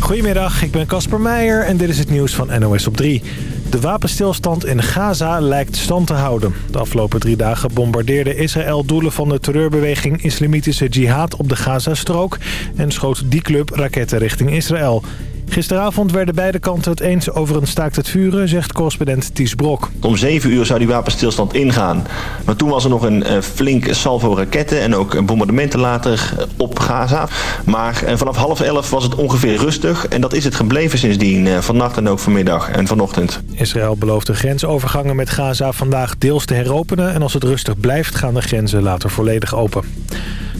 Goedemiddag, ik ben Casper Meijer en dit is het nieuws van NOS op 3. De wapenstilstand in Gaza lijkt stand te houden. De afgelopen drie dagen bombardeerde Israël doelen van de terreurbeweging Islamitische Jihad op de Gazastrook... en schoot die club raketten richting Israël. Gisteravond werden beide kanten het eens over een staakt het vuren, zegt correspondent Ties Brok. Om 7 uur zou die wapenstilstand ingaan. Maar toen was er nog een uh, flink salvo raketten en ook bombardementen later op Gaza. Maar uh, vanaf half elf was het ongeveer rustig en dat is het gebleven sindsdien. Vannacht en ook vanmiddag en vanochtend. Israël belooft de grensovergangen met Gaza vandaag deels te heropenen. En als het rustig blijft gaan de grenzen later volledig open.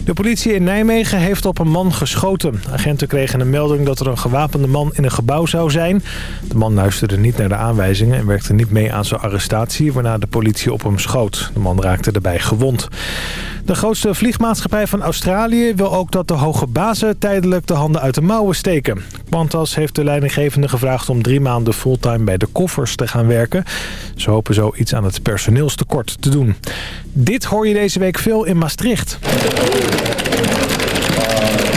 De politie in Nijmegen heeft op een man geschoten. Agenten kregen een melding dat er een gewapende man in een gebouw zou zijn. De man luisterde niet naar de aanwijzingen en werkte niet mee aan zijn arrestatie... waarna de politie op hem schoot. De man raakte daarbij gewond. De grootste vliegmaatschappij van Australië wil ook dat de hoge bazen tijdelijk de handen uit de mouwen steken. Qantas heeft de leidinggevende gevraagd om drie maanden fulltime bij de koffers te gaan werken. Ze hopen zo iets aan het personeelstekort te doen. Dit hoor je deze week veel in Maastricht.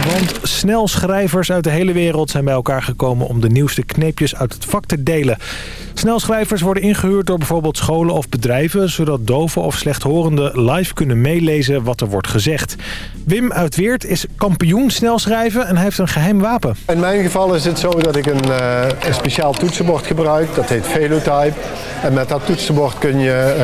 Want snelschrijvers uit de hele wereld zijn bij elkaar gekomen om de nieuwste kneepjes uit het vak te delen. Snelschrijvers worden ingehuurd door bijvoorbeeld scholen of bedrijven... zodat doven of slechthorenden live kunnen meelezen wat er wordt gezegd. Wim uit Weert is kampioen snelschrijven en hij heeft een geheim wapen. In mijn geval is het zo dat ik een, uh, een speciaal toetsenbord gebruik. Dat heet Velotype. En met dat toetsenbord kun je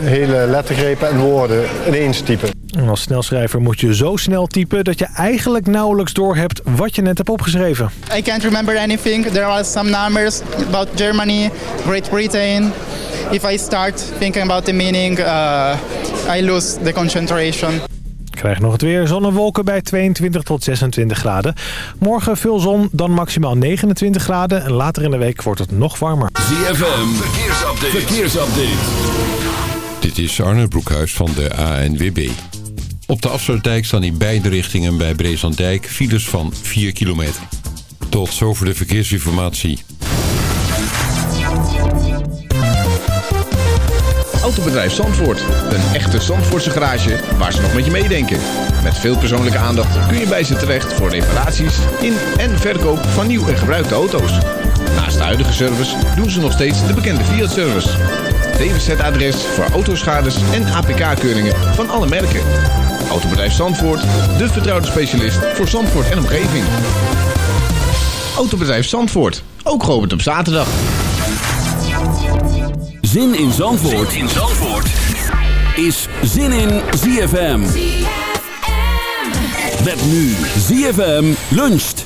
uh, hele lettergrepen en woorden ineens typen. En als snelschrijver moet je zo snel typen dat je eigenlijk nauwelijks doorhebt wat je net hebt opgeschreven. I can't remember anything. There are some numbers about Germany, Great Britain. If I start thinking about the meaning, uh, I lose the concentration. Krijg nog het weer. Zonnewolken bij 22 tot 26 graden. Morgen veel zon, dan maximaal 29 graden. En later in de week wordt het nog warmer. ZFM, verkeersupdate. verkeersupdate. Dit is Arne Broekhuis van de ANWB. Op de afsluitdijk staan in beide richtingen bij Brezandijk files van 4 kilometer. Tot zover de verkeersinformatie. Autobedrijf Zandvoort. Een echte Zandvoortse garage waar ze nog met je meedenken. Met veel persoonlijke aandacht kun je bij ze terecht voor reparaties in en verkoop van nieuw en gebruikte auto's. Naast de huidige service doen ze nog steeds de bekende Fiat-service. DWZ-adres voor autoschades en APK-keuringen van alle merken. Autobedrijf Zandvoort, de vertrouwde specialist voor Zandvoort en omgeving. Autobedrijf Zandvoort, ook geopend op zaterdag. Zin in Zandvoort, zin in Zandvoort. is Zin in ZFM. Met nu ZFM luncht.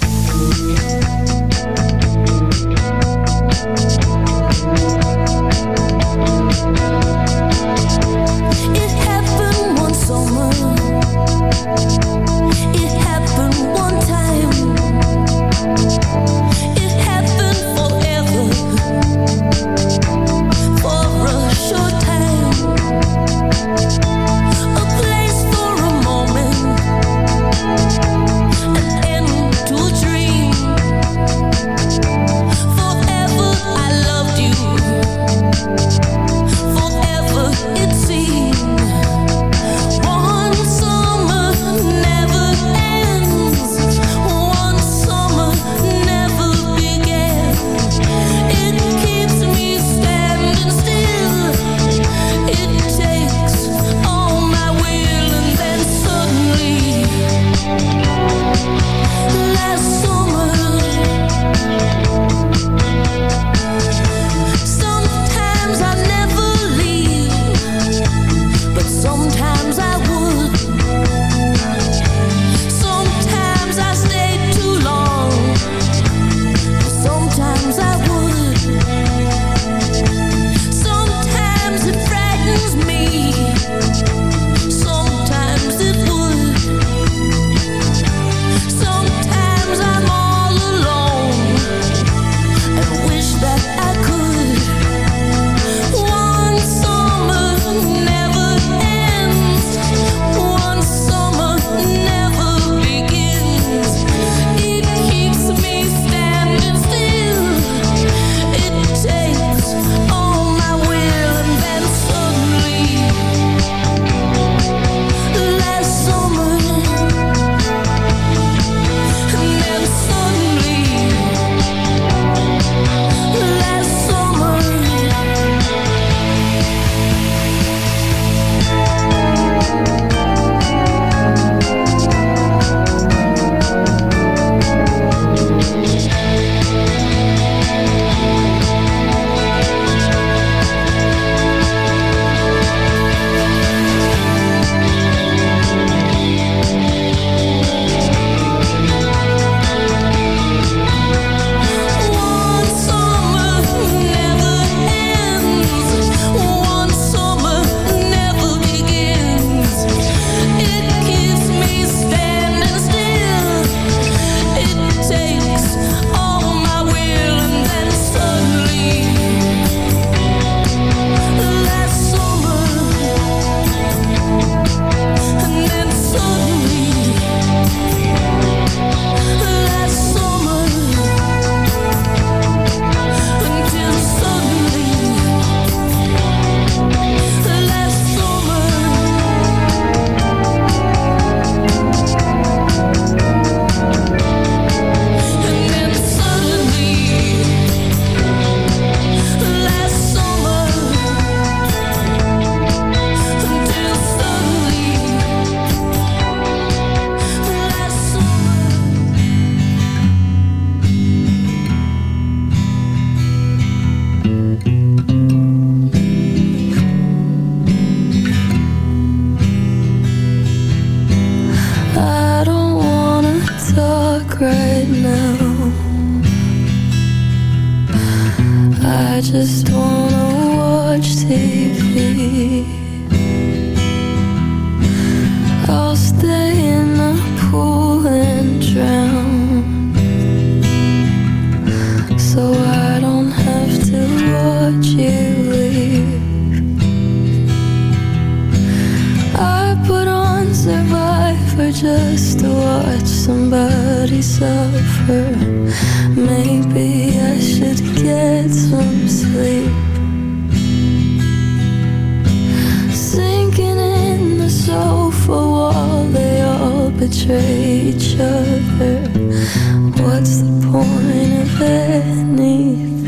What's the point of anything?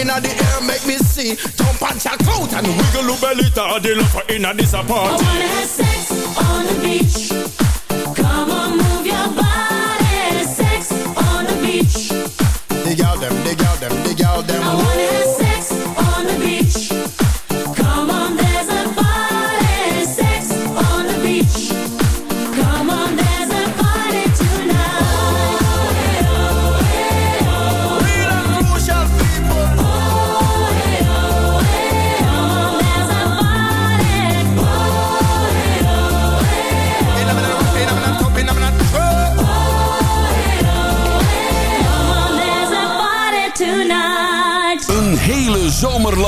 inna the air, make me see. Jump and shout out and wiggle your belly. To the love inna this I wanna have sex on the beach. Come on, move your body. Sex on the beach. Dig out them, dig out them, dig out them,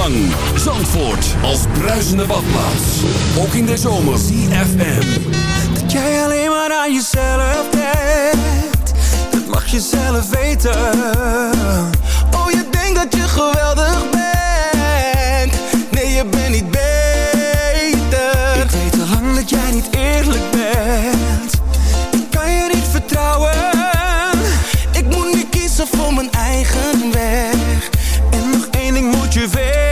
Zandvoort als bruisende badplaats. Ook in de zomer. CFM. Dat jij alleen maar aan jezelf denkt Dat mag je zelf weten Oh, je denkt dat je geweldig bent Nee, je bent niet beter Ik weet al lang dat jij niet eerlijk bent Ik kan je niet vertrouwen Ik moet nu kiezen voor mijn eigen weg En nog één ding moet je weten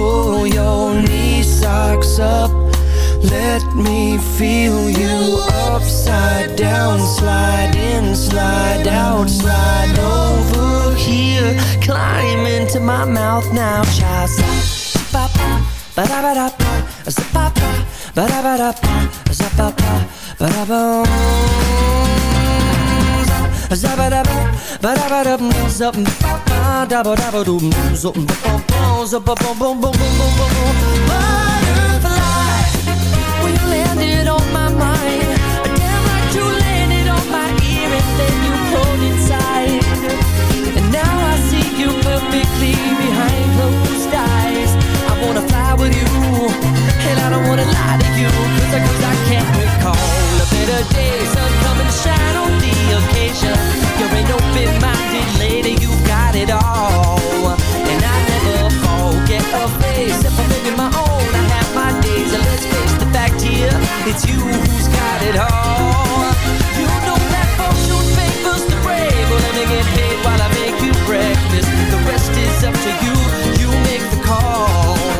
Pull your knee socks up. Let me feel you upside down, slide in, slide out, slide over here, climb into my mouth now, child. Ba ba da ba da ba, ba ba ba da ba da ba, ba ba ba da ba. Zabba-dabba, ba-dabba-dum, zup, ba-ba, dabba-dabba-dum, zup, ba-bum, zup, ba-bum, bum, bum, bum, bum, bum. Butterfly, when you landed on my mind, damn right you landed on my ear and then you pulled inside. And now I see you perfectly behind closed eyes. I wanna fly with you, I don't wanna lie to you, cause I, can't recall a better day. Sun come and shine on the occasion. You're an open-minded lady, you got it all. And I never forget a face. If I'm my own, I have my days. And let's face the fact here, it's you who's got it all. You know that fortune favors the brave. Well, let me get paid while I make you breakfast. The rest is up to you. You make the call.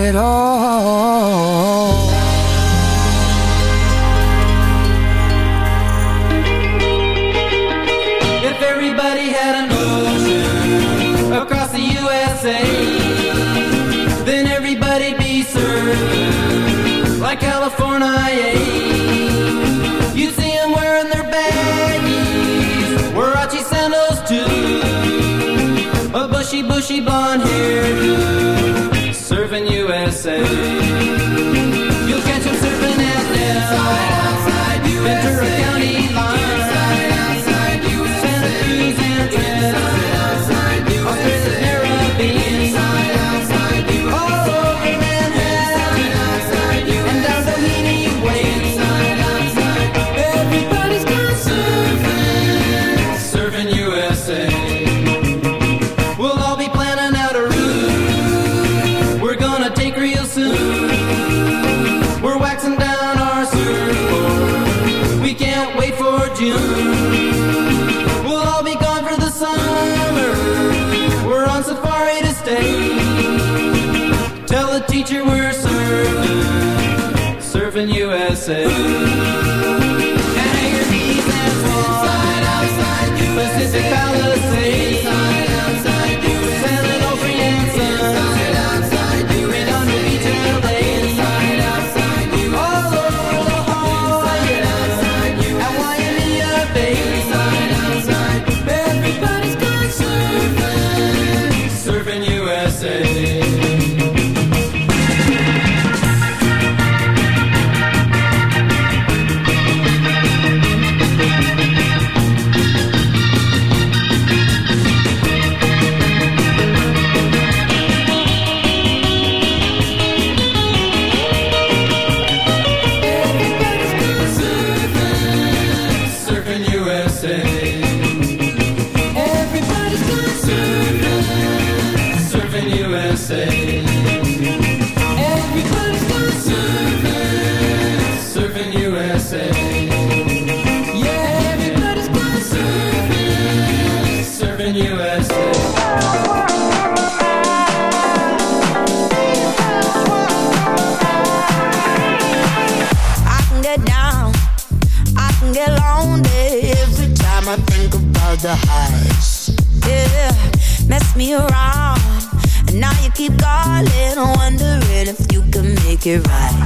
it all. If everybody had an ocean across the USA, then everybody'd be served like California. You'd see them wearing their baggies, Warachi sandals too, a bushy, bushy blonde hairdo, pensei. Say. It right.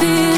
see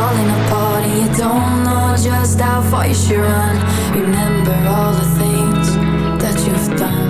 falling apart and you don't know just how far you should run, remember all the things that you've done.